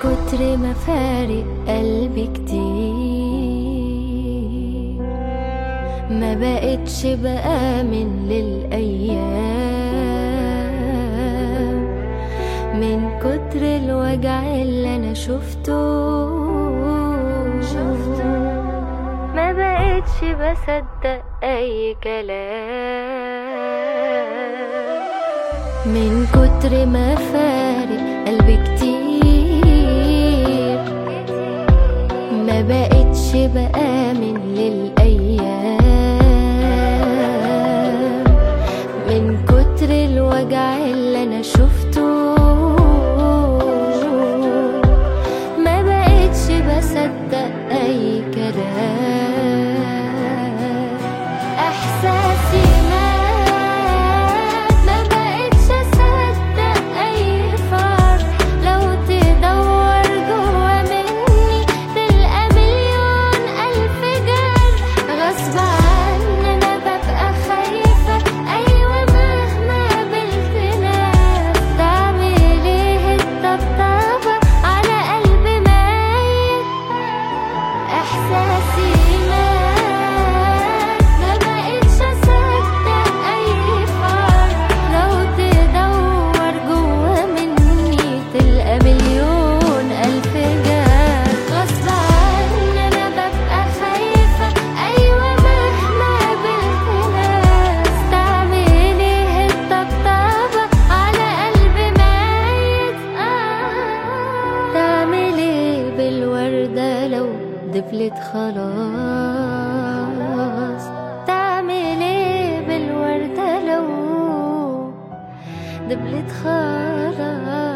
كتر ما فارق قلبي كتير. ما بقتش بآمن للأيام. من كتر الوجع اللي أنا شفته. ما بقتش بصدق أي كلام. من كتر ما فارق قلبي كتير. ما بقتش بآمن للأيام. من كتر الوجع دبلت خلاص. تعمل إيه بالوردة لو دبلت خلاص؟